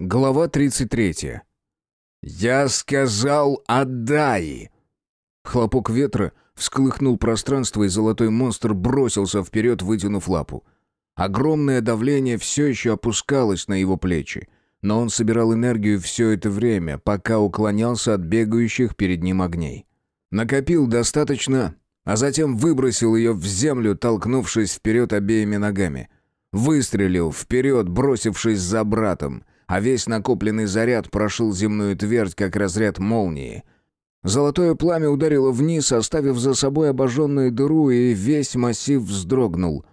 Глава 33. «Я сказал, отдай!» Хлопок ветра всколыхнул пространство, и золотой монстр бросился вперед, вытянув лапу. Огромное давление все еще опускалось на его плечи, но он собирал энергию все это время, пока уклонялся от бегающих перед ним огней. Накопил достаточно, а затем выбросил ее в землю, толкнувшись вперед обеими ногами. Выстрелил вперед, бросившись за братом — а весь накопленный заряд прошил земную твердь, как разряд молнии. Золотое пламя ударило вниз, оставив за собой обожженную дыру, и весь массив вздрогнул.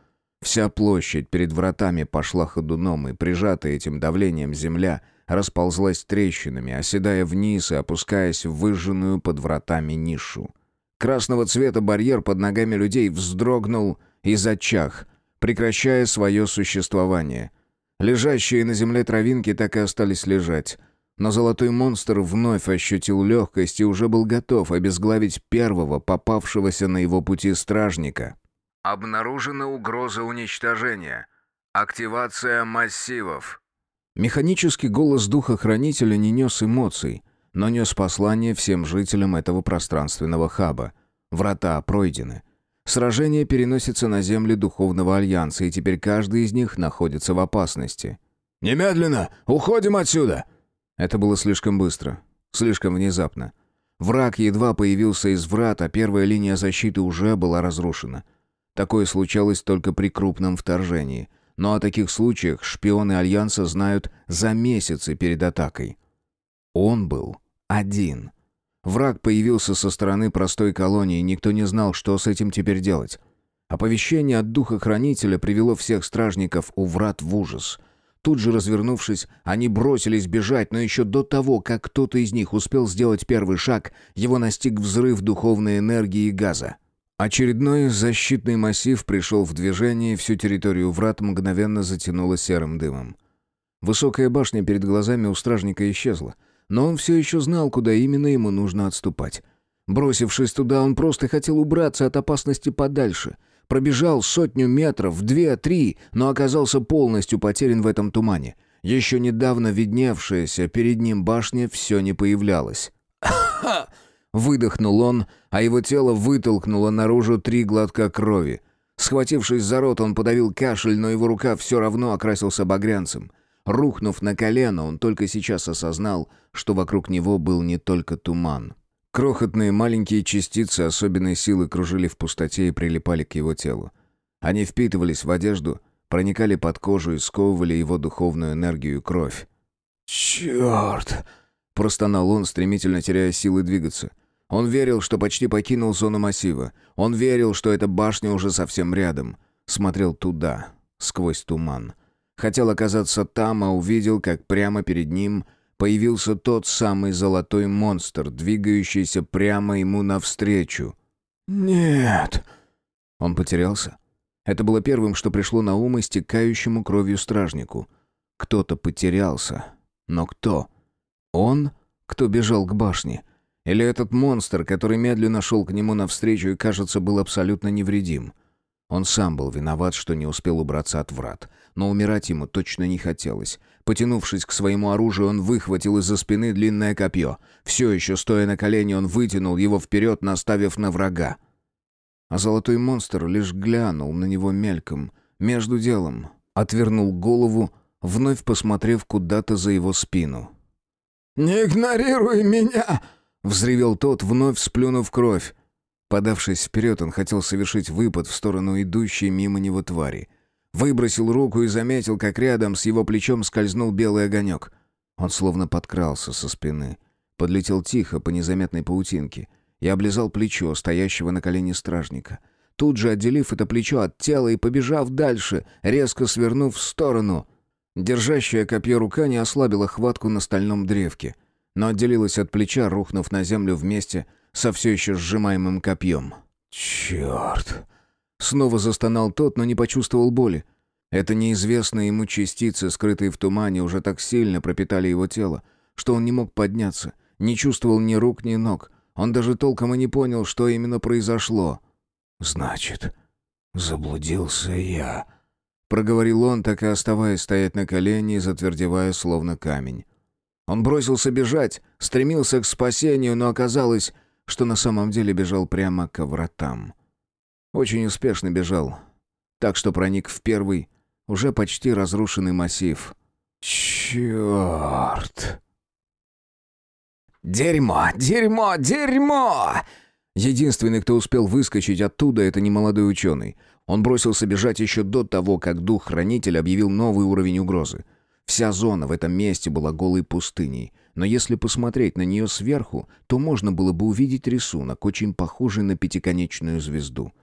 Вся площадь перед вратами пошла ходуном, и прижатая этим давлением земля расползлась трещинами, оседая вниз и опускаясь в выжженную под вратами нишу. Красного цвета барьер под ногами людей вздрогнул и зачах, прекращая свое существование — Лежащие на земле травинки так и остались лежать. Но золотой монстр вновь ощутил легкость и уже был готов обезглавить первого попавшегося на его пути стражника. «Обнаружена угроза уничтожения. Активация массивов». Механический голос духа-хранителя не нес эмоций, но нес послание всем жителям этого пространственного хаба. Врата пройдены. Сражение переносится на земли Духовного Альянса, и теперь каждый из них находится в опасности. «Немедленно! Уходим отсюда!» Это было слишком быстро, слишком внезапно. Враг едва появился из врат, а первая линия защиты уже была разрушена. Такое случалось только при крупном вторжении. Но о таких случаях шпионы Альянса знают за месяцы перед атакой. Он был один. Враг появился со стороны простой колонии, никто не знал, что с этим теперь делать. Оповещение от духа-хранителя привело всех стражников у врат в ужас. Тут же развернувшись, они бросились бежать, но еще до того, как кто-то из них успел сделать первый шаг, его настиг взрыв духовной энергии и газа. Очередной защитный массив пришел в движение, и всю территорию врат мгновенно затянуло серым дымом. Высокая башня перед глазами у стражника исчезла — но он все еще знал, куда именно ему нужно отступать. Бросившись туда, он просто хотел убраться от опасности подальше. Пробежал сотню метров, две-три, но оказался полностью потерян в этом тумане. Еще недавно видневшаяся перед ним башня все не появлялась. «Ха!» — выдохнул он, а его тело вытолкнуло наружу три глотка крови. Схватившись за рот, он подавил кашель, но его рука все равно окрасился багрянцем. Рухнув на колено, он только сейчас осознал, что вокруг него был не только туман. Крохотные маленькие частицы особенной силы кружили в пустоте и прилипали к его телу. Они впитывались в одежду, проникали под кожу и сковывали его духовную энергию и кровь. «Черт!» — простонал он, стремительно теряя силы двигаться. Он верил, что почти покинул зону массива. Он верил, что эта башня уже совсем рядом. Смотрел туда, сквозь туман. Хотел оказаться там, а увидел, как прямо перед ним появился тот самый золотой монстр, двигающийся прямо ему навстречу. «Нет!» Он потерялся. Это было первым, что пришло на ум истекающему кровью стражнику. Кто-то потерялся. Но кто? Он, кто бежал к башне? Или этот монстр, который медленно шел к нему навстречу и, кажется, был абсолютно невредим? Он сам был виноват, что не успел убраться от врат но умирать ему точно не хотелось. Потянувшись к своему оружию, он выхватил из-за спины длинное копье. Все еще стоя на колене, он вытянул его вперед, наставив на врага. А золотой монстр лишь глянул на него мельком, между делом, отвернул голову, вновь посмотрев куда-то за его спину. «Не игнорируй меня!» — взревел тот, вновь сплюнув кровь. Подавшись вперед, он хотел совершить выпад в сторону идущей мимо него твари. Выбросил руку и заметил, как рядом с его плечом скользнул белый огонек. Он словно подкрался со спины. Подлетел тихо по незаметной паутинке и облизал плечо стоящего на колене стражника. Тут же, отделив это плечо от тела и побежав дальше, резко свернув в сторону. Держащая копье рука не ослабила хватку на стальном древке, но отделилась от плеча, рухнув на землю вместе со все еще сжимаемым копьем. «Черт!» Снова застонал тот, но не почувствовал боли. Это неизвестные ему частицы, скрытые в тумане, уже так сильно пропитали его тело, что он не мог подняться, не чувствовал ни рук, ни ног. Он даже толком и не понял, что именно произошло. «Значит, заблудился я», — проговорил он, так и оставаясь стоять на колени и затвердевая, словно камень. Он бросился бежать, стремился к спасению, но оказалось, что на самом деле бежал прямо к вратам. Очень успешно бежал, так что проник в первый, уже почти разрушенный массив. «Черт!» «Дерьмо! Дерьмо! Дерьмо!» Единственный, кто успел выскочить оттуда, это немолодой ученый. Он бросился бежать еще до того, как дух-хранитель объявил новый уровень угрозы. Вся зона в этом месте была голой пустыней, но если посмотреть на нее сверху, то можно было бы увидеть рисунок, очень похожий на пятиконечную звезду.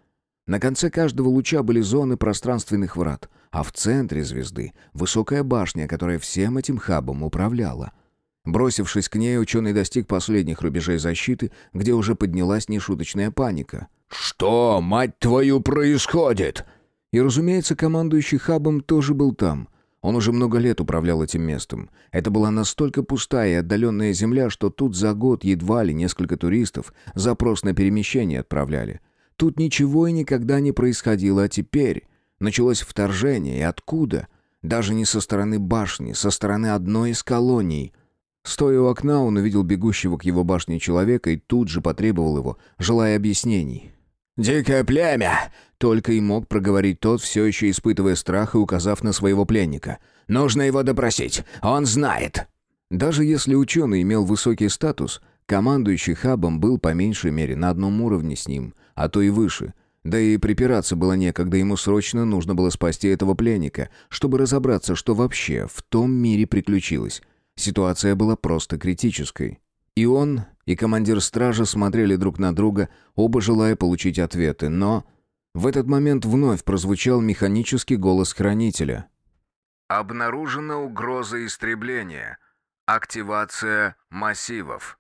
На конце каждого луча были зоны пространственных врат, а в центре звезды — высокая башня, которая всем этим хабом управляла — Бросившись к ней, ученый достиг последних рубежей защиты, где уже поднялась нешуточная паника. «Что, мать твою, происходит?» И, разумеется, командующий хабом тоже был там. Он уже много лет управлял этим местом. Это была настолько пустая и отдаленная земля, что тут за год едва ли несколько туристов запрос на перемещение отправляли. Тут ничего и никогда не происходило, а теперь началось вторжение, и откуда? Даже не со стороны башни, со стороны одной из колоний — Стоя у окна, он увидел бегущего к его башне человека и тут же потребовал его, желая объяснений. «Дикое племя!» — только и мог проговорить тот, все еще испытывая страх и указав на своего пленника. «Нужно его допросить, он знает!» Даже если ученый имел высокий статус, командующий хабом был по меньшей мере на одном уровне с ним, а то и выше. Да и припираться было некогда, ему срочно нужно было спасти этого пленника, чтобы разобраться, что вообще в том мире приключилось. Ситуация была просто критической. И он, и командир стражи смотрели друг на друга, оба желая получить ответы, но... В этот момент вновь прозвучал механический голос хранителя. «Обнаружена угроза истребления. Активация массивов».